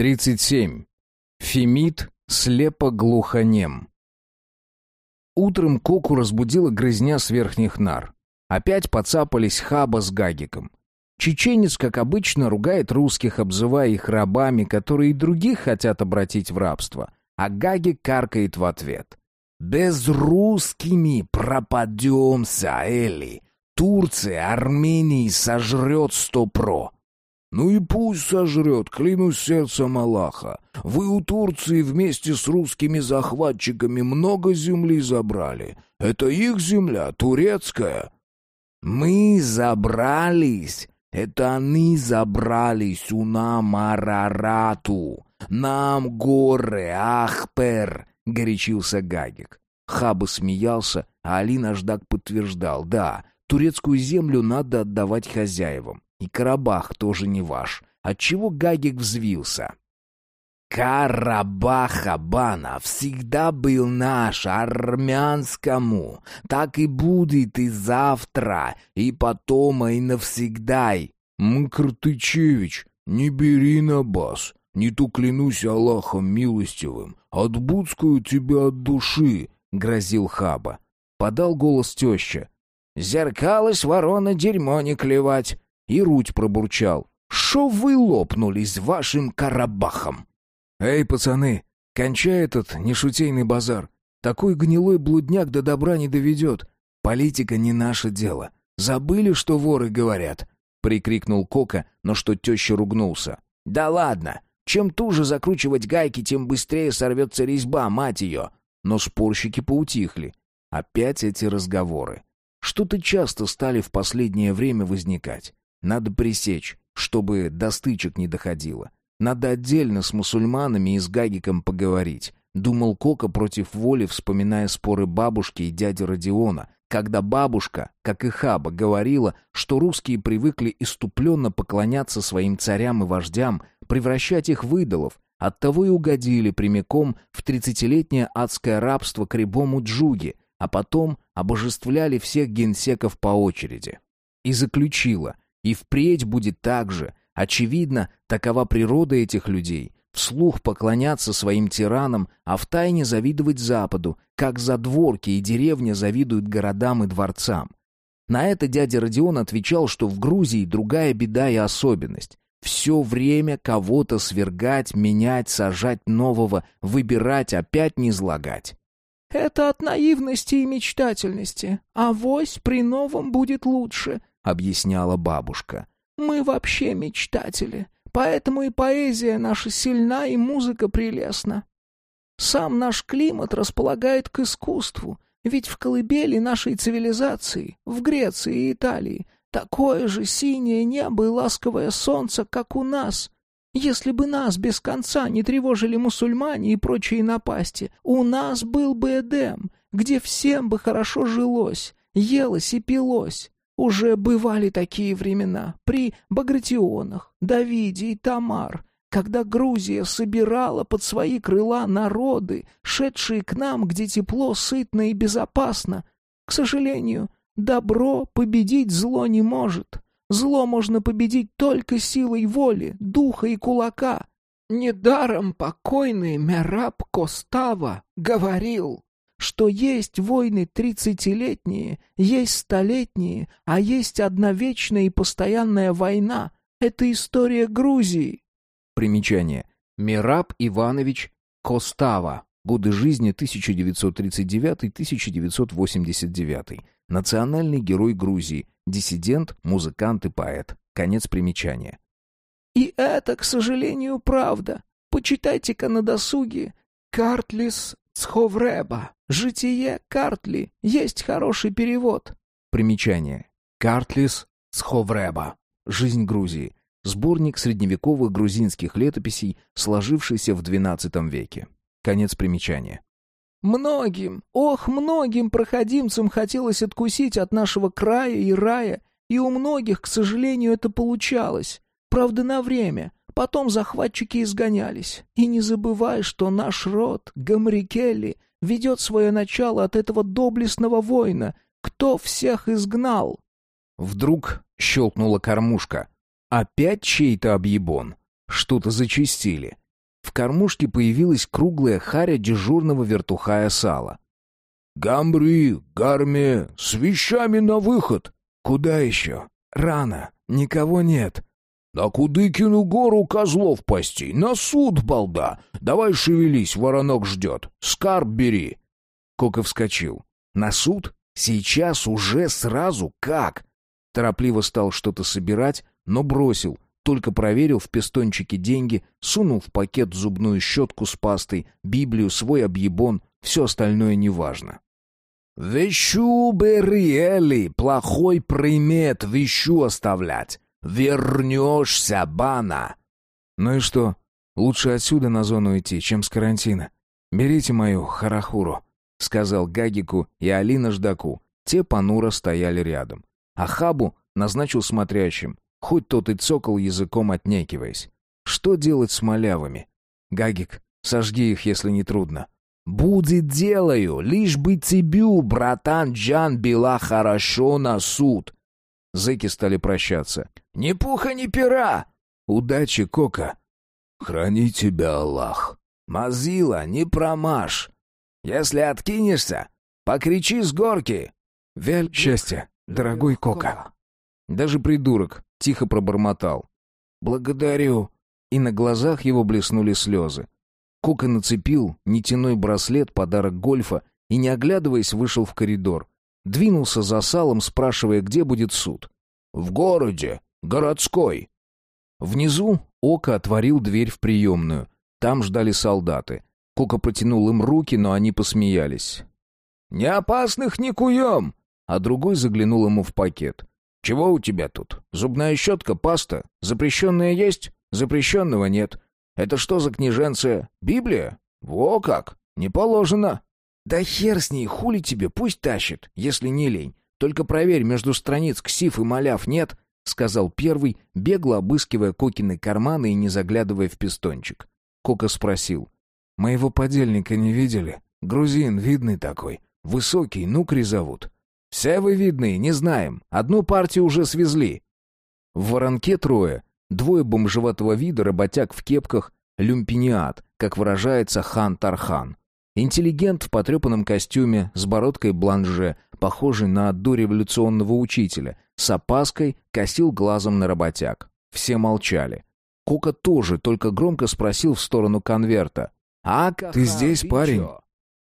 37. Фемид слепо-глухонем. Утром Коку разбудила грызня с верхних нар. Опять поцапались Хаба с Гагиком. Чеченец, как обычно, ругает русских, обзывая их рабами, которые и других хотят обратить в рабство. А Гагик каркает в ответ. «Без русскими пропадемся, Эли. Турция Армении сожрет сто про». «Ну и пусть сожрет, клянусь сердцем Аллаха. Вы у Турции вместе с русскими захватчиками много земли забрали. Это их земля, турецкая». «Мы забрались. Это они забрались у нам Арарату. Нам горы, Ахпер», — горячился Гагик. Хаба смеялся, а Али Наждак подтверждал. «Да, турецкую землю надо отдавать хозяевам. И Карабах тоже не ваш. Отчего Гагик взвился? Карабах-Абана всегда был наш, армянскому. Так и будет и завтра, и потом, и навсегда. Мкртычевич, не бери на бас. Не то клянусь Аллахом милостивым. Отбудскую тебя от души, — грозил Хаба. Подал голос теща. «Зеркалось ворона дерьмо не клевать и Руть пробурчал. «Шо вы лопнулись вашим Карабахом?» «Эй, пацаны, кончай этот нешутейный базар. Такой гнилой блудняк до добра не доведет. Политика не наше дело. Забыли, что воры говорят?» Прикрикнул Кока, но что теща ругнулся. «Да ладно! Чем туже закручивать гайки, тем быстрее сорвется резьба, мать ее!» Но спорщики поутихли. Опять эти разговоры. Что-то часто стали в последнее время возникать. Надо пресечь, чтобы до стычек не доходило. Надо отдельно с мусульманами и с Гагиком поговорить. Думал Кока против воли, вспоминая споры бабушки и дяди Родиона, когда бабушка, как и Хаба, говорила, что русские привыкли иступленно поклоняться своим царям и вождям, превращать их в идолов, оттого и угодили прямиком в тридцатилетнее адское рабство к рябому Джуге, а потом обожествляли всех генсеков по очереди. И заключила, и впредь будет так же. Очевидно, такова природа этих людей. Вслух поклоняться своим тиранам, а втайне завидовать Западу, как задворки и деревня завидуют городам и дворцам. На это дядя Родион отвечал, что в Грузии другая беда и особенность. Все время кого-то свергать, менять, сажать нового, выбирать, опять не злагать. «Это от наивности и мечтательности. А вось при новом будет лучше», — объясняла бабушка. «Мы вообще мечтатели, поэтому и поэзия наша сильна, и музыка прелестна. Сам наш климат располагает к искусству, ведь в колыбели нашей цивилизации, в Греции и Италии, такое же синее небо и ласковое солнце, как у нас. Если бы нас без конца не тревожили мусульмане и прочие напасти, у нас был бы Эдем, где всем бы хорошо жилось, елось и пилось. Уже бывали такие времена при Багратионах, Давиде и Тамар, когда Грузия собирала под свои крыла народы, шедшие к нам, где тепло, сытно и безопасно. К сожалению, добро победить зло не может. Зло можно победить только силой воли, духа и кулака. Недаром покойный Мераб Костава говорил, что есть войны тридцатилетние, есть столетние, а есть одна вечная и постоянная война. Это история Грузии. Примечание. Мираб Иванович Костава. Годы жизни 1939-1989. Национальный герой Грузии. Диссидент, музыкант и поэт. Конец примечания. И это, к сожалению, правда. Почитайте-ка на досуге Картлис Цховреба. «Житие Картли» есть хороший перевод. Примечание. Картлис Цховреба. Жизнь Грузии. Сборник средневековых грузинских летописей, сложившийся в XII веке. Конец примечания. Многим, ох, многим проходимцам хотелось откусить от нашего края и рая, и у многих, к сожалению, это получалось. Правда, на время. Потом захватчики изгонялись. И не забывай, что наш род, Гамрикелли, ведет свое начало от этого доблестного воина. Кто всех изгнал?» Вдруг щелкнула кормушка. Опять чей-то объебон. Что-то зачистили. В кормушке появилась круглая харя дежурного вертухая сала. «Гамбри, гарме, с вещами на выход!» «Куда еще? Рано, никого нет». «На Кудыкину гору козлов пасти, на суд, балда! Давай шевелись, воронок ждет, скарб бери!» Кока вскочил. «На суд? Сейчас уже сразу? Как?» Торопливо стал что-то собирать, но бросил, только проверил в пестончике деньги, сунул в пакет зубную щетку с пастой, Библию, свой объебон, все остальное неважно. «Вещу бери, плохой примет вещу оставлять. Вернешься, бана!» «Ну и что? Лучше отсюда на зону идти, чем с карантина. Берите мою харахуру», — сказал Гагику и Алина Ждаку. Те понуро стояли рядом. А Хабу назначил смотрящим, хоть тот и цокал языком, отнекиваясь. Что делать с малявами? Гагик, сожги их, если не трудно. «Будет делаю, лишь бы тебе, братан Джан, была хорошо на суд». Зэки стали прощаться. «Ни пуха, ни пера!» «Удачи, Кока!» «Храни тебя, Аллах!» «Мазила, не промажь! Если откинешься, покричи с горки!» «Вель счастья, дорогой Кока!» Даже придурок тихо пробормотал. «Благодарю!» И на глазах его блеснули слезы. Кока нацепил нитяной браслет, подарок гольфа, и, не оглядываясь, вышел в коридор. Двинулся за салом, спрашивая, где будет суд. «В городе. Городской». Внизу Ока отворил дверь в приемную. Там ждали солдаты. Кока протянул им руки, но они посмеялись. «Не опасных не куем!» А другой заглянул ему в пакет. «Чего у тебя тут? Зубная щетка, паста? Запрещенная есть? Запрещенного нет. Это что за книженция? Библия? Во как! Не положено!» «Да хер с ней, хули тебе, пусть тащит, если не лень. Только проверь, между страниц ксив и маляв нет», — сказал первый, бегло обыскивая Кокины карманы и не заглядывая в пистончик. Кока спросил. «Моего подельника не видели? Грузин, видный такой. Высокий, нукри зовут». «Все вы видные, не знаем. Одну партию уже свезли». В воронке трое. Двое бомжеватого вида, работяг в кепках, люмпиниат, как выражается хан Тархан. Интеллигент в потрепанном костюме, с бородкой бланже, похожий на дореволюционного учителя, с опаской косил глазом на работяг. Все молчали. Кока тоже, только громко спросил в сторону конверта. «А, ты здесь, парень?»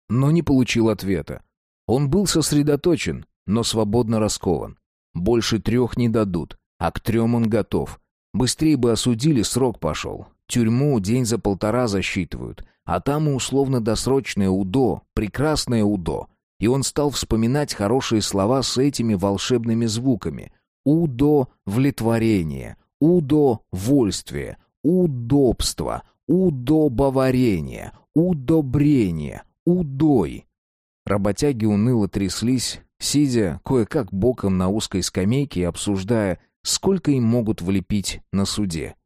Но не получил ответа. Он был сосредоточен, но свободно раскован. Больше трех не дадут, а к трем он готов. Быстрее бы осудили, срок пошел. Тюрьму день за полтора засчитывают, а там и условно-досрочное УДО, прекрасное УДО. И он стал вспоминать хорошие слова с этими волшебными звуками. Удовлетворение, удовольствие, удобство, удобоварение, удобрение, удой. Работяги уныло тряслись, сидя кое-как боком на узкой скамейке и обсуждая, сколько им могут влепить на суде.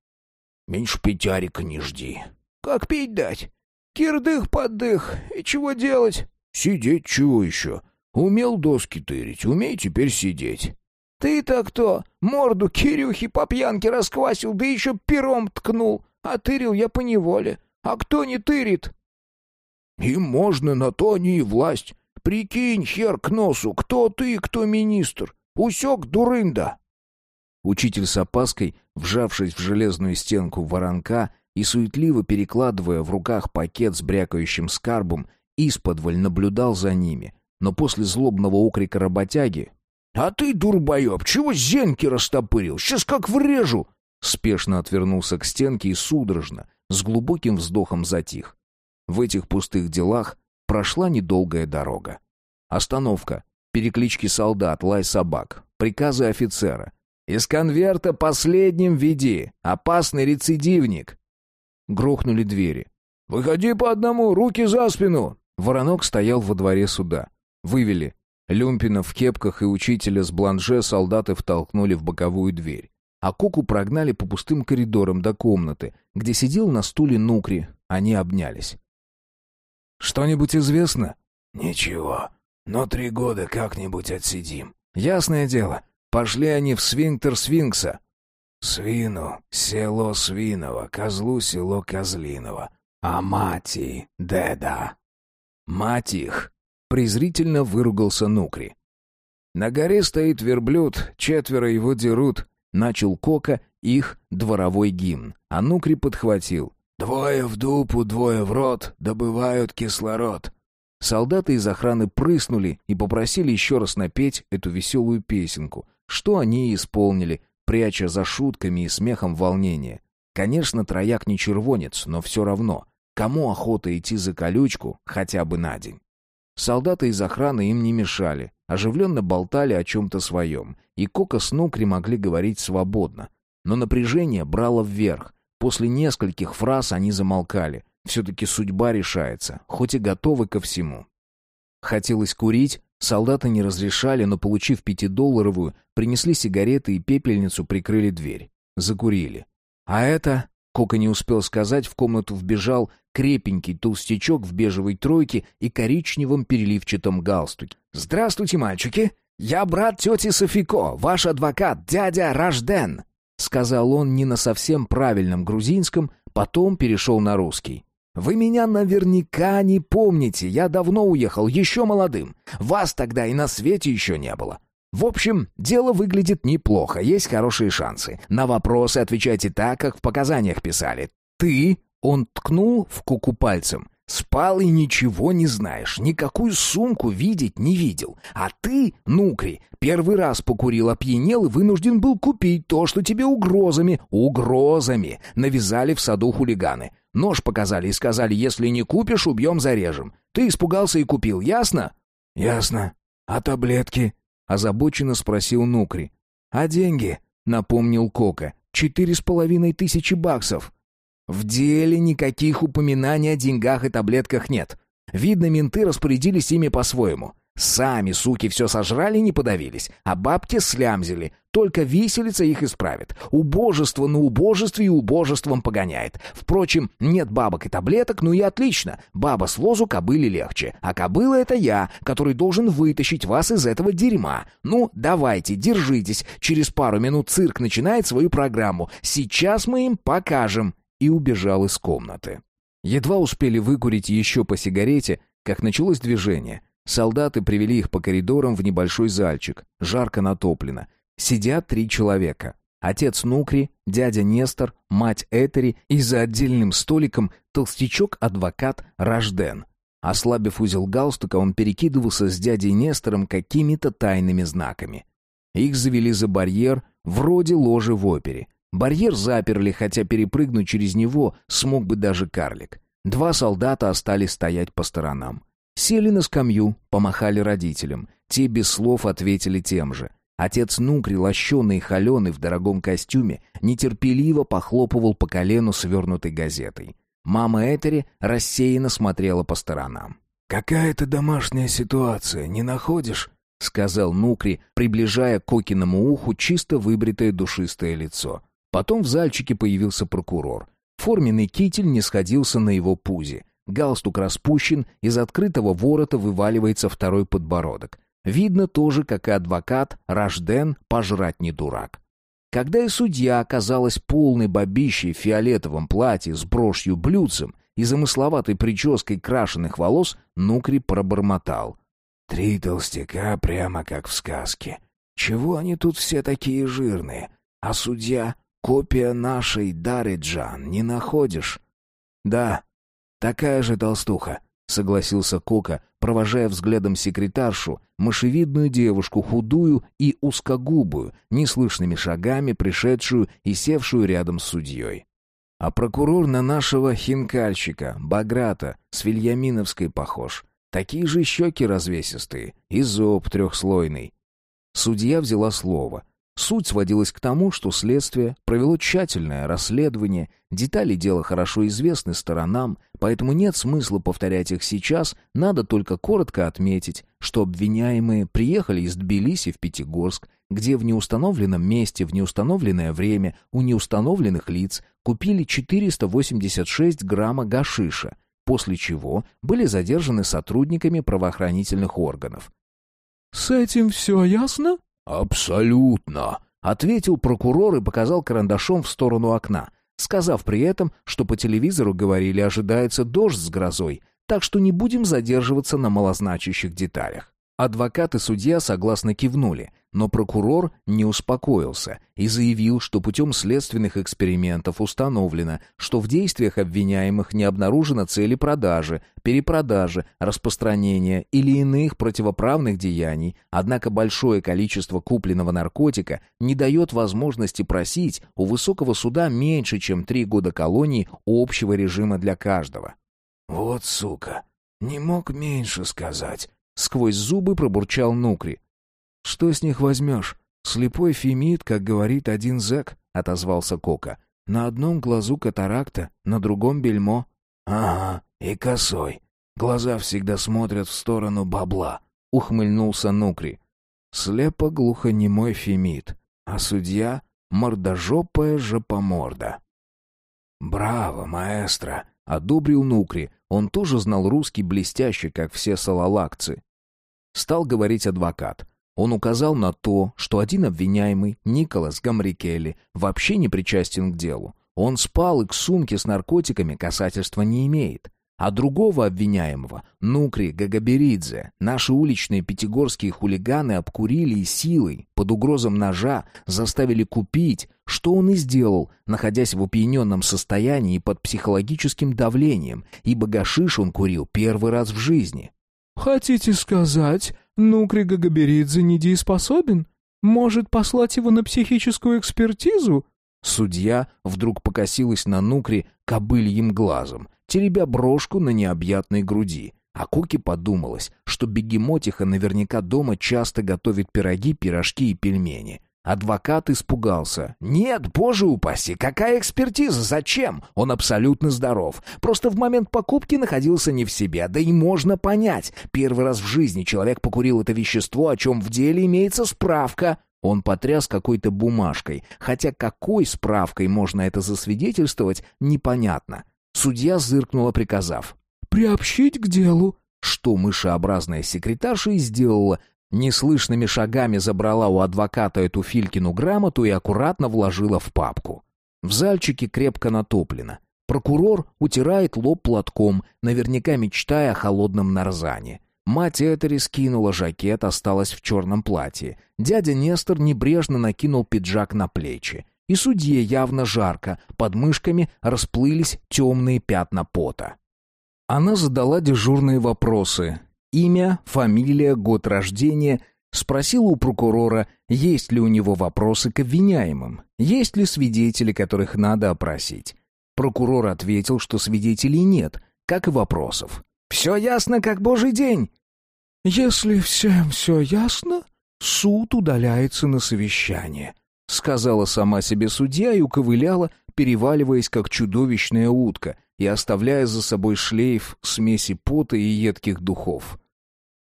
«Меньше пятярика не жди». «Как пить дать? Кирдых поддых. И чего делать?» «Сидеть чего еще? Умел доски тырить, умей теперь сидеть». «Ты-то кто? Морду Кирюхи по пьянке расквасил, да еще пером ткнул. А тырил я поневоле. А кто не тырит?» «Им можно, на то они и власть. Прикинь, хер к носу, кто ты, кто министр. Усек, дурында!» Учитель с опаской, вжавшись в железную стенку воронка и суетливо перекладывая в руках пакет с брякающим скарбом, исподволь наблюдал за ними. Но после злобного окрика работяги «А ты, дурбоеб, чего зенки растопырил? Сейчас как врежу!» Спешно отвернулся к стенке и судорожно, с глубоким вздохом затих. В этих пустых делах Прошла недолгая дорога. Остановка. Переклички солдат, лай собак. Приказы офицера. «Из конверта последним веди! Опасный рецидивник!» Грохнули двери. «Выходи по одному, руки за спину!» Воронок стоял во дворе суда. Вывели. Люмпина в кепках и учителя с бланже солдаты втолкнули в боковую дверь. А Куку прогнали по пустым коридорам до комнаты, где сидел на стуле Нукри. Они обнялись. Что-нибудь известно? Ничего. Но три года как-нибудь отсидим. Ясное дело. Пошли они в свинктер Свинкса. Свину — село Свиново, козлу — село Козлиново. А мати, деда. Мать их! Презрительно выругался Нукри. На горе стоит верблюд, четверо его дерут. Начал Кока их дворовой гимн, а Нукри подхватил. «Двое в дупу, двое в рот, добывают кислород». Солдаты из охраны прыснули и попросили еще раз напеть эту веселую песенку, что они и исполнили, пряча за шутками и смехом волнение. Конечно, трояк не червонец, но все равно. Кому охота идти за колючку хотя бы на день? Солдаты из охраны им не мешали, оживленно болтали о чем-то своем, и Кока с Нукри могли говорить свободно. Но напряжение брало вверх. После нескольких фраз они замолкали. Все-таки судьба решается, хоть и готовы ко всему. Хотелось курить, солдаты не разрешали, но, получив пятидолларовую, принесли сигареты и пепельницу, прикрыли дверь. Закурили. А это... Кока не успел сказать, в комнату вбежал крепенький толстячок в бежевой тройке и коричневом переливчатом галстуке. «Здравствуйте, мальчики! Я брат тети Софико, ваш адвокат, дядя Рожден!» Сказал он не на совсем правильном грузинском, потом перешел на русский. «Вы меня наверняка не помните, я давно уехал, еще молодым. Вас тогда и на свете еще не было. В общем, дело выглядит неплохо, есть хорошие шансы. На вопросы отвечайте так, как в показаниях писали. Ты, он ткнул в куку пальцем, спал и ничего не знаешь, никакую сумку видеть не видел. А ты, Нукри, первый раз покурил, опьянел и вынужден был купить то, что тебе угрозами, угрозами навязали в саду хулиганы. Нож показали и сказали, если не купишь, убьем, зарежем. Ты испугался и купил, ясно? Ясно. А таблетки? Озабоченно спросил Нукри. «А деньги?» — напомнил Кока. «Четыре с половиной тысячи баксов». В деле никаких упоминаний о деньгах и таблетках нет. Видно, менты распорядились ими по-своему. Сами, суки, все сожрали не подавились, а бабки слямзили. Только виселица их исправит. Убожество на убожестве и убожеством погоняет. Впрочем, нет бабок и таблеток, ну и отлично. Баба с возу кобыли легче. А кобыла — это я, который должен вытащить вас из этого дерьма. Ну, давайте, держитесь. Через пару минут цирк начинает свою программу. Сейчас мы им покажем. И убежал из комнаты. Едва успели выкурить еще по сигарете, как началось движение — Солдаты привели их по коридорам в небольшой зальчик, жарко натоплено. Сидят три человека. Отец Нукри, дядя Нестор, мать Этери и за отдельным столиком толстячок-адвокат Рожден. Ослабив узел галстука, он перекидывался с дядей Нестором какими-то тайными знаками. Их завели за барьер, вроде ложи в опере. Барьер заперли, хотя перепрыгнуть через него смог бы даже карлик. Два солдата остались стоять по сторонам. Сели на скамью, помахали родителям. Те без слов ответили тем же. Отец Нукри, лощеный и холеный в дорогом костюме, нетерпеливо похлопывал по колену свернутой газетой. Мама Этери рассеянно смотрела по сторонам. «Какая-то домашняя ситуация, не находишь?» — сказал Нукри, приближая к Кокиному уху чисто выбритое душистое лицо. Потом в зальчике появился прокурор. Форменный китель не сходился на его пузе. Галстук распущен, из открытого ворота вываливается второй подбородок. Видно тоже, как и адвокат, Рожден пожрать не дурак. Когда и судья оказалась полной бабищей в фиолетовом платье с брошью блюдцем и замысловатой прической крашеных волос, Нукри пробормотал. «Три толстяка прямо как в сказке. Чего они тут все такие жирные? А судья — копия нашей Дары Джан, не находишь?» «Да», «Такая же толстуха», — согласился Кока, провожая взглядом секретаршу, мышевидную девушку, худую и узкогубую, неслышными шагами пришедшую и севшую рядом с судьей. А прокурор на нашего хинкальщика, Баграта, с Вильяминовской похож. Такие же щеки развесистые и зоб трехслойный. Судья взяла слово — Суть сводилась к тому, что следствие провело тщательное расследование, детали дела хорошо известны сторонам, поэтому нет смысла повторять их сейчас, надо только коротко отметить, что обвиняемые приехали из Тбилиси в Пятигорск, где в неустановленном месте в неустановленное время у неустановленных лиц купили 486 грамма гашиша, после чего были задержаны сотрудниками правоохранительных органов. «С этим все ясно?» «Абсолютно», — ответил прокурор и показал карандашом в сторону окна. сказав при этом, что по телевизору говорили ожидается дождь с грозой, так что не будем задерживаться на малозначащих деталях. Адвокат и судья согласно кивнули, но прокурор не успокоился и заявил, что путем следственных экспериментов установлено, что в действиях обвиняемых не обнаружено цели продажи, перепродажи, распространения или иных противоправных деяний, однако большое количество купленного наркотика не дает возможности просить у высокого суда меньше, чем три года колонии общего режима для каждого. «Вот сука, не мог меньше сказать», Сквозь зубы пробурчал Нукри. «Что с них возьмешь? Слепой фемид, как говорит один зэк», — отозвался Кока. «На одном глазу катаракта, на другом бельмо». «Ага, и косой. Глаза всегда смотрят в сторону бабла», — ухмыльнулся Нукри. «Слепо-глухонемой фемид, а судья — мордожопая жопоморда». «Браво, маэстро!» — одобрил Нукри. Он тоже знал русский блестяще, как все салалакцы. Стал говорить адвокат. Он указал на то, что один обвиняемый, Николас Гамрикелли, вообще не причастен к делу. Он спал и к сумке с наркотиками касательства не имеет. А другого обвиняемого, Нукри Гагаберидзе, наши уличные пятигорские хулиганы обкурили и силой, под угрозом ножа, заставили купить, что он и сделал, находясь в опьяненном состоянии под психологическим давлением, ибо гашиш он курил первый раз в жизни. «Хотите сказать, Нукри Гагаберидзе недееспособен? Может, послать его на психическую экспертизу?» Судья вдруг покосилась на Нукри кобыльим глазом, теребя брошку на необъятной груди. А Куки подумалось, что бегемотиха наверняка дома часто готовит пироги, пирожки и пельмени. Адвокат испугался. «Нет, боже упаси, какая экспертиза, зачем? Он абсолютно здоров. Просто в момент покупки находился не в себе, да и можно понять. Первый раз в жизни человек покурил это вещество, о чем в деле имеется справка». Он потряс какой-то бумажкой, хотя какой справкой можно это засвидетельствовать, непонятно. Судья зыркнула, приказав. «Приобщить к делу». Что мышеобразная секретарша и сделала. Неслышными шагами забрала у адвоката эту Филькину грамоту и аккуратно вложила в папку. В зальчике крепко натоплено. Прокурор утирает лоб платком, наверняка мечтая о холодном нарзане. Мать Этери скинула жакет, осталась в черном платье. Дядя Нестор небрежно накинул пиджак на плечи. И судье явно жарко, под мышками расплылись темные пятна пота. Она задала дежурные вопросы. Имя, фамилия, год рождения. Спросила у прокурора, есть ли у него вопросы к обвиняемым, есть ли свидетели, которых надо опросить. Прокурор ответил, что свидетелей нет, как и вопросов. «Все ясно, как божий день!» «Если всем все ясно, суд удаляется на совещание», — сказала сама себе судья и уковыляла, переваливаясь, как чудовищная утка, и оставляя за собой шлейф смеси пота и едких духов.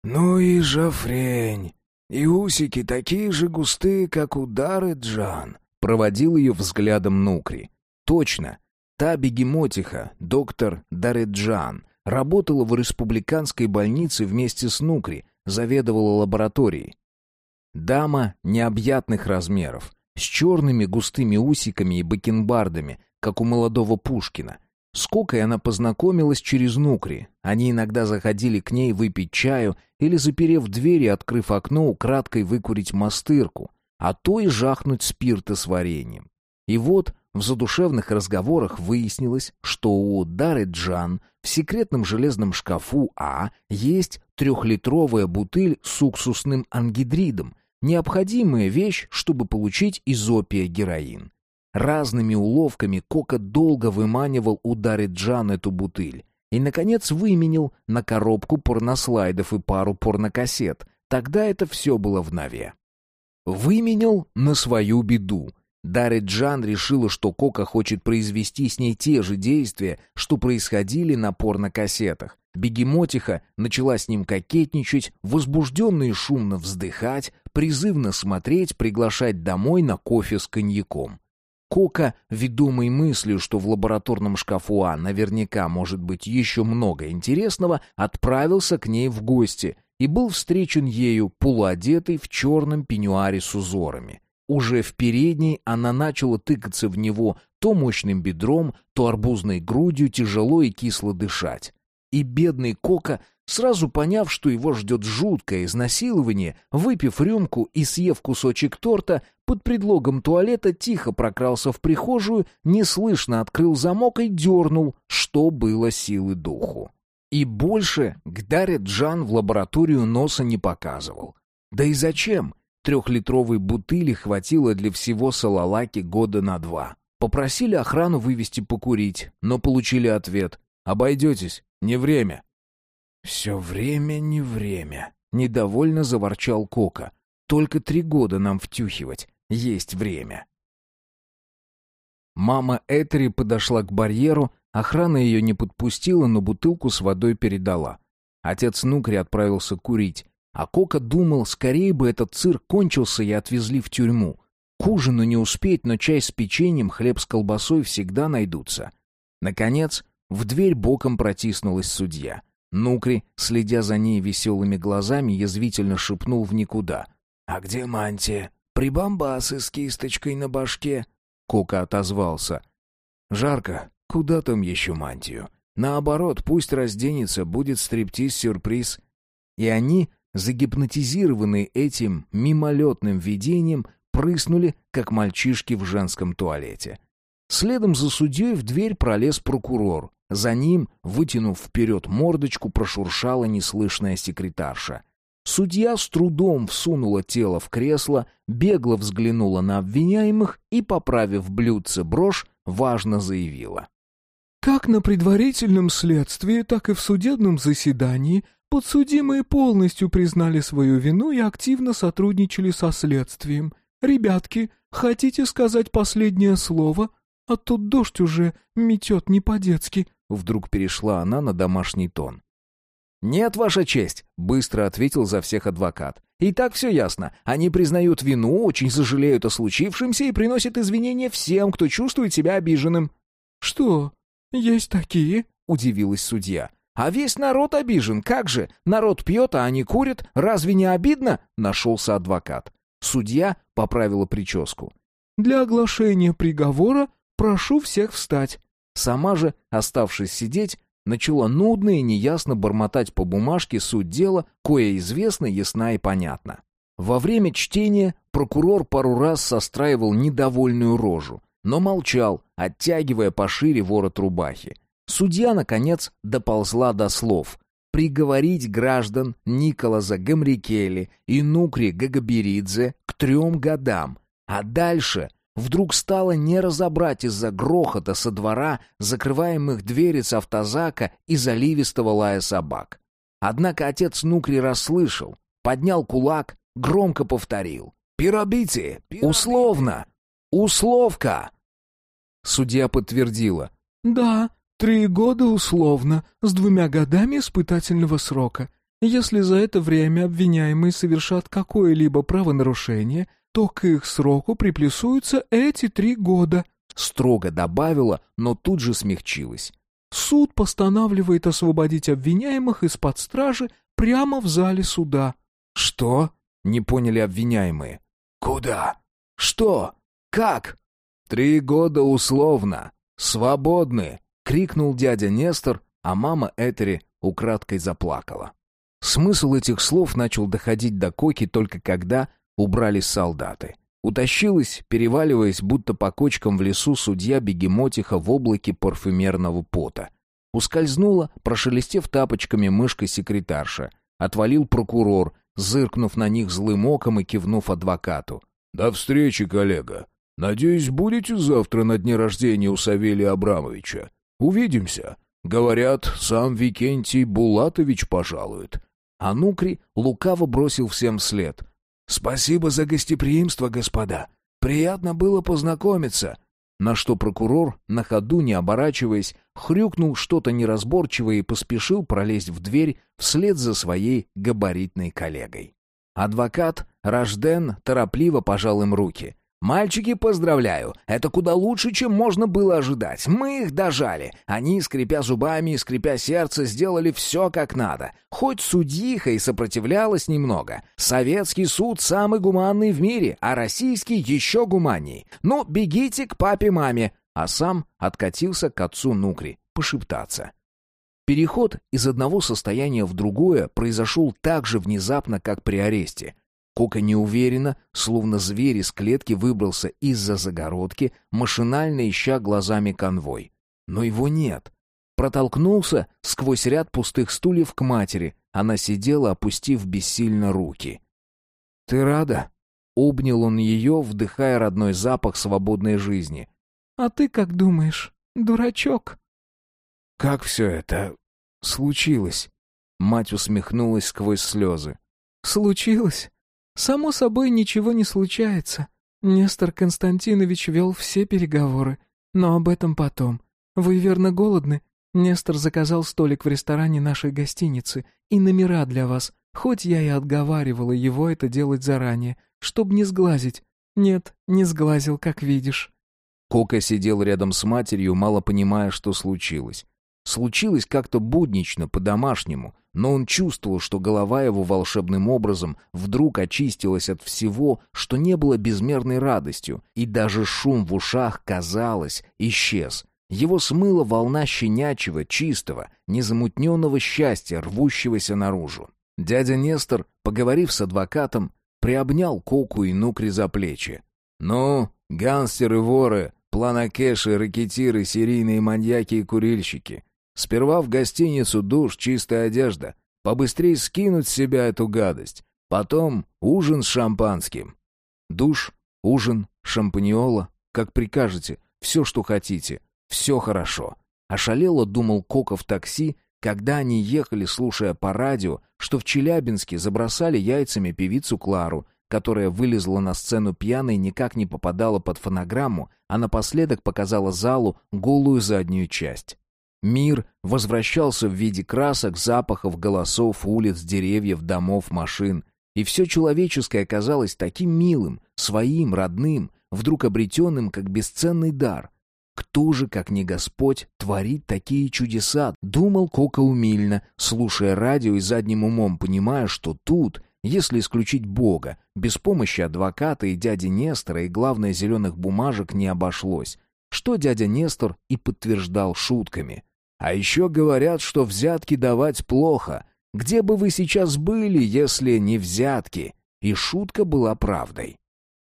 «Ну и жафрень! И усики такие же густые, как удары Джан!» — проводил ее взглядом Нукри. «Точно! Та бегемотиха, доктор Дареджан, работала в республиканской больнице вместе с Нукри, заведовала лабораторией. Дама необъятных размеров, с черными густыми усиками и бакенбардами, как у молодого Пушкина. С Кокой она познакомилась через Нукри. Они иногда заходили к ней выпить чаю или, заперев дверь и открыв окно, украдкой выкурить мастырку, а то и жахнуть спирта с вареньем. И вот в задушевных разговорах выяснилось, что у Дары Джан в секретном железном шкафу А есть трехлитровая бутыль с уксусным ангидридом, необходимая вещь, чтобы получить из опия героин. Разными уловками Кока долго выманивал у Джан эту бутыль и, наконец, выменил на коробку порнослайдов и пару порнокассет. Тогда это все было в нове. Выменил на свою беду — Джан решила, что Кока хочет произвести с ней те же действия, что происходили на порнокассетах. Бегемотиха начала с ним кокетничать, возбужденно и шумно вздыхать, призывно смотреть, приглашать домой на кофе с коньяком. Кока, ведомой мыслью, что в лабораторном шкафу А наверняка может быть еще много интересного, отправился к ней в гости и был встречен ею полуодетый в черном пеньюаре с узорами. Уже в передней она начала тыкаться в него то мощным бедром, то арбузной грудью тяжело и кисло дышать. И бедный Кока, сразу поняв, что его ждет жуткое изнасилование, выпив рюмку и съев кусочек торта, под предлогом туалета тихо прокрался в прихожую, неслышно открыл замок и дернул, что было силы духу. И больше к Даре Джан в лабораторию носа не показывал. Да и зачем? Трехлитровой бутыли хватило для всего салалаки года на два. Попросили охрану вывести покурить, но получили ответ. «Обойдетесь, не время». «Все время не время», — недовольно заворчал Кока. «Только три года нам втюхивать. Есть время». Мама Этери подошла к барьеру, охрана ее не подпустила, но бутылку с водой передала. Отец Нукри отправился курить, а Кока думал, скорее бы этот цирк кончился и отвезли в тюрьму. К ужину не успеть, но чай с печеньем, хлеб с колбасой всегда найдутся. Наконец, в дверь боком протиснулась судья. Нукри, следя за ней веселыми глазами, язвительно шепнул в никуда. «А где мантия? Прибамбасы с кисточкой на башке?» Кока отозвался. «Жарко. Куда там еще мантию? Наоборот, пусть разденется, будет стриптиз-сюрприз». И они, загипнотизированные этим мимолетным видением, прыснули, как мальчишки в женском туалете. Следом за судьей в дверь пролез прокурор. За ним, вытянув вперед мордочку, прошуршала неслышная секретарша. Судья с трудом всунула тело в кресло, бегло взглянула на обвиняемых и, поправив блюдце брошь, важно заявила. «Как на предварительном следствии, так и в судебном заседании подсудимые полностью признали свою вину и активно сотрудничали со следствием. Ребятки, хотите сказать последнее слово? А тут дождь уже метет не по-детски». Вдруг перешла она на домашний тон. «Нет, Ваша честь», — быстро ответил за всех адвокат. «И так все ясно. Они признают вину, очень сожалеют о случившемся и приносят извинения всем, кто чувствует себя обиженным». «Что, есть такие?» — удивилась судья. «А весь народ обижен, как же? Народ пьет, а они курят. Разве не обидно?» — нашелся адвокат. Судья поправила прическу. «Для оглашения приговора прошу всех встать». Сама же, оставшись сидеть, начала нудно и неясно бормотать по бумажке суть дела, кое известно, ясна и понятна. Во время чтения прокурор пару раз состраивал недовольную рожу, но молчал, оттягивая пошире ворот рубахи. Судья, наконец, доползла до слов. Приговорить граждан Николаса Гамрикели и Нукри Гагаберидзе к трем годам, а дальше Вдруг стало не разобрать из-за грохота со двора, закрываемых дверец автозака и заливистого лая собак. Однако отец Нукри расслышал, поднял кулак, громко повторил. «Пиробити! Условно! Условка!» Судья подтвердила. «Да, три года условно, с двумя годами испытательного срока. Если за это время обвиняемые совершат какое-либо правонарушение, то к их сроку приплюсуются эти три года», — строго добавила, но тут же смягчилась. «Суд постанавливает освободить обвиняемых из-под стражи прямо в зале суда». «Что?» — не поняли обвиняемые. «Куда? Что? Как?» «Три года условно. Свободны!» — крикнул дядя Нестор, а мама Этери украдкой заплакала. Смысл этих слов начал доходить до Коки только когда убрались солдаты. Утащилась, переваливаясь, будто по кочкам в лесу судья бегемотиха в облаке парфюмерного пота. Ускользнула, прошелестев тапочками мышкой секретарша. Отвалил прокурор, зыркнув на них злым оком и кивнув адвокату. «До встречи, коллега. Надеюсь, будете завтра на дне рождения у Савелия Абрамовича. Увидимся. Говорят, сам Викентий Булатович пожалует». А Нукри лукаво бросил всем вслед. «Спасибо за гостеприимство, господа. Приятно было познакомиться». На что прокурор, на ходу не оборачиваясь, хрюкнул что-то неразборчивое и поспешил пролезть в дверь вслед за своей габаритной коллегой. Адвокат Рожден торопливо пожал им руки. «Мальчики, поздравляю! Это куда лучше, чем можно было ожидать. Мы их дожали. Они, скрипя зубами и скрипя сердце, сделали все как надо. Хоть судьиха и сопротивлялась немного. Советский суд самый гуманный в мире, а российский еще гуманней. Ну, бегите к папе-маме!» а сам откатился к отцу Нукри пошептаться. Переход из одного состояния в другое произошел так же внезапно, как при аресте. Кока неуверенно, словно зверь из клетки, выбрался из-за загородки, машинально ища глазами конвой. Но его нет. Протолкнулся сквозь ряд пустых стульев к матери. Она сидела, опустив бессильно руки. «Ты рада?» — обнял он ее, вдыхая родной запах свободной жизни. «А ты как думаешь, дурачок?» «Как все это случилось?» Мать усмехнулась сквозь слезы. «Случилось? Само собой, ничего не случается. Нестор Константинович вел все переговоры, но об этом потом. Вы верно голодны? Нестор заказал столик в ресторане нашей гостиницы и номера для вас, хоть я и отговаривала его это делать заранее, чтобы не сглазить. Нет, не сглазил, как видишь». Кока сидел рядом с матерью, мало понимая, что случилось. Случилось как-то буднично, по-домашнему, но он чувствовал, что голова его волшебным образом вдруг очистилась от всего, что не было безмерной радостью, и даже шум в ушах, казалось, исчез. Его смыла волна щенячьего, чистого, незамутненного счастья, рвущегося наружу. Дядя Нестор, поговорив с адвокатом, приобнял Коку и Нукри за плечи. «Ну, гангстеры-воры, планокеши, ракетиры, серийные маньяки и курильщики. Сперва в гостиницу душ, чистая одежда. Побыстрее скинуть с себя эту гадость. Потом ужин с шампанским. Душ, ужин, шампаньола, как прикажете, все, что хотите. Все хорошо. Ошалело думал Кока в такси, когда они ехали, слушая по радио, что в Челябинске забросали яйцами певицу Клару, которая вылезла на сцену пьяной, никак не попадала под фонограмму, а напоследок показала залу голую заднюю часть. Мир возвращался в виде красок, запахов, голосов, улиц, деревьев, домов, машин. И все человеческое казалось таким милым, своим, родным, вдруг обретенным, как бесценный дар. Кто же, как не Господь, творит такие чудеса? Думал Кока умильно, слушая радио и задним умом, понимая, что тут, если исключить Бога, без помощи адвоката и дяди Нестора и, главное, зеленых бумажек не обошлось. Что дядя Нестор и подтверждал шутками. А еще говорят, что взятки давать плохо. Где бы вы сейчас были, если не взятки? И шутка была правдой.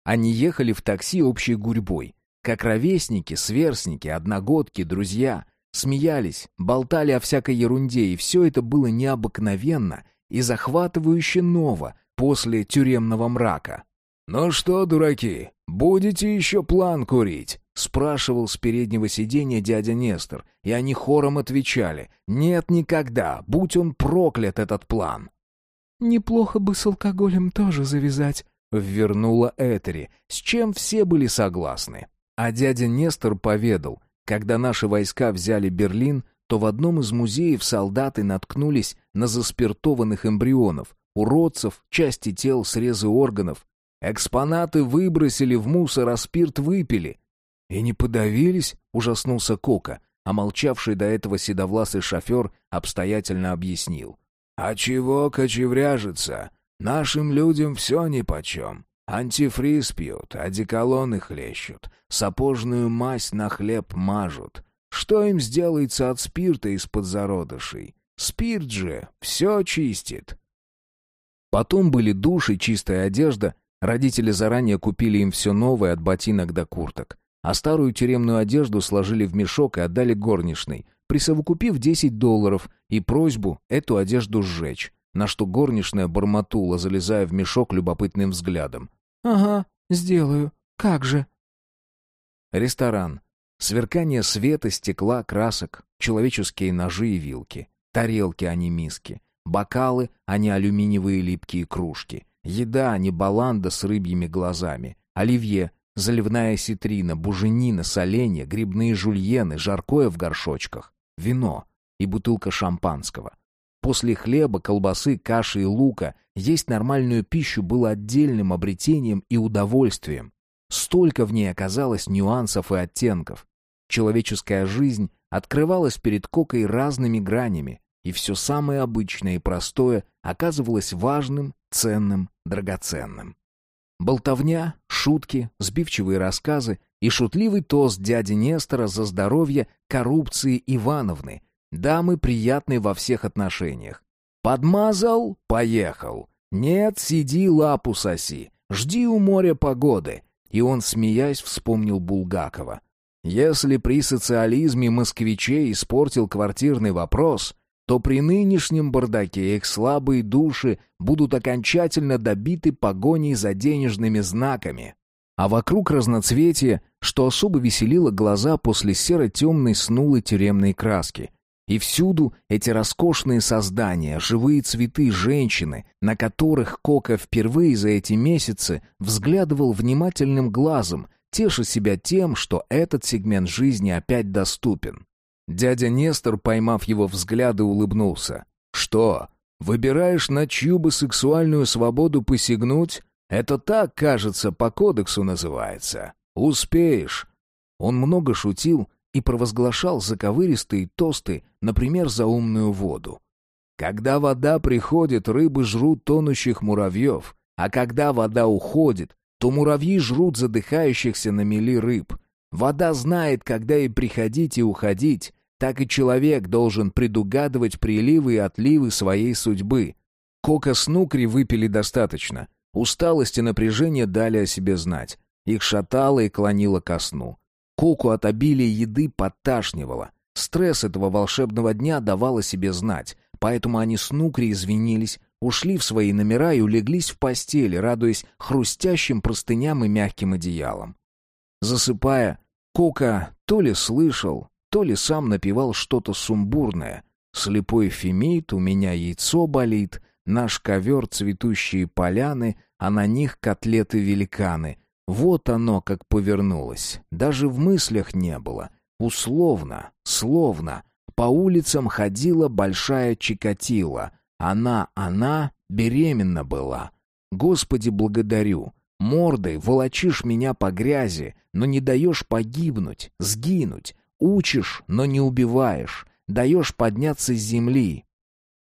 Они ехали в такси общей гурьбой. Как ровесники, сверстники, одногодки, друзья. Смеялись, болтали о всякой ерунде, и все это было необыкновенно и захватывающе ново после тюремного мрака. «Ну что, дураки, будете еще план курить?» — спрашивал с переднего сиденья дядя Нестор, и они хором отвечали «Нет никогда, будь он проклят, этот план!» «Неплохо бы с алкоголем тоже завязать», — ввернула Этери, с чем все были согласны. А дядя Нестор поведал, когда наши войска взяли Берлин, то в одном из музеев солдаты наткнулись на заспиртованных эмбрионов, уродцев, части тел, срезы органов, Экспонаты выбросили в мусор, а спирт выпили. И не подавились, ужаснулся Кока, а молчавший до этого седовласый шофер обстоятельно объяснил. «А чего кочевряжется? Нашим людям все нипочем. Антифриз пьют, одеколоны хлещут, сапожную мазь на хлеб мажут. Что им сделается от спирта из-под зародышей? Спирт же все чистит». Потом были души, чистая одежда, Родители заранее купили им все новое от ботинок до курток, а старую тюремную одежду сложили в мешок и отдали горничной, присовокупив 10 долларов и просьбу эту одежду сжечь, на что горничная бормотула, залезая в мешок любопытным взглядом. «Ага, сделаю. Как же?» Ресторан. Сверкание света, стекла, красок, человеческие ножи и вилки, тарелки, а не миски, бокалы, а не алюминиевые липкие кружки, Еда, а не баланда с рыбьими глазами. Оливье, заливная ситрина, буженина, соленья, грибные жульены, жаркое в горшочках, вино и бутылка шампанского. После хлеба, колбасы, каши и лука есть нормальную пищу было отдельным обретением и удовольствием. Столько в ней оказалось нюансов и оттенков. Человеческая жизнь открывалась перед Кокой разными гранями, и все самое обычное и простое оказывалось важным, ценным, драгоценным. Болтовня, шутки, сбивчивые рассказы и шутливый тост дяди Нестора за здоровье коррупции Ивановны, дамы приятной во всех отношениях. Подмазал — поехал. Нет, сиди, лапу соси. Жди у моря погоды. И он, смеясь, вспомнил Булгакова. Если при социализме москвичей испортил квартирный вопрос, то при нынешнем бардаке их слабые души будут окончательно добиты погоней за денежными знаками. А вокруг разноцветие, что особо веселило глаза после серо-темной снулой тюремной краски. И всюду эти роскошные создания, живые цветы женщины, на которых Кока впервые за эти месяцы взглядывал внимательным глазом, теша себя тем, что этот сегмент жизни опять доступен. Дядя Нестор, поймав его взгляды, улыбнулся. «Что, выбираешь, на чью бы сексуальную свободу посягнуть? Это так, кажется, по кодексу называется. Успеешь». Он много шутил и провозглашал заковыристые тосты, например, за умную воду. «Когда вода приходит, рыбы жрут тонущих муравьев, а когда вода уходит, то муравьи жрут задыхающихся на мели рыб. Вода знает, когда ей приходить и уходить, так и человек должен предугадывать приливы и отливы своей судьбы. Кока с Нукри выпили достаточно. Усталость и напряжение дали о себе знать. Их шатало и клонило ко сну. Коку от обилия еды подташнивало. Стресс этого волшебного дня давал о себе знать, поэтому они с Нукри извинились, ушли в свои номера и улеглись в постели, радуясь хрустящим простыням и мягким одеялам. Засыпая, Кока то ли слышал, то ли сам напевал что-то сумбурное. «Слепой фемит, у меня яйцо болит», «Наш ковер цветущие поляны, а на них котлеты-великаны». Вот оно как повернулось. Даже в мыслях не было. Условно, словно. По улицам ходила большая Чикатила. Она, она беременна была. Господи, благодарю. Мордой волочишь меня по грязи, но не даешь погибнуть, сгинуть, Учишь, но не убиваешь, даешь подняться с земли.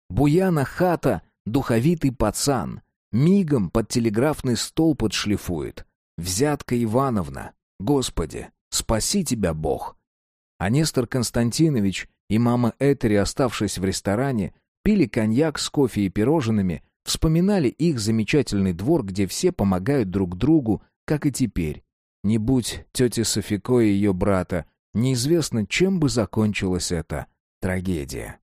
Буяна хата — духовитый пацан, мигом под телеграфный столб отшлифует. Взятка Ивановна, Господи, спаси тебя Бог. А Нестор Константинович и мама Этери, оставшись в ресторане, пили коньяк с кофе и пирожными, вспоминали их замечательный двор, где все помогают друг другу, как и теперь. Не будь тети Софико и ее брата, Неизвестно, чем бы закончилась эта трагедия.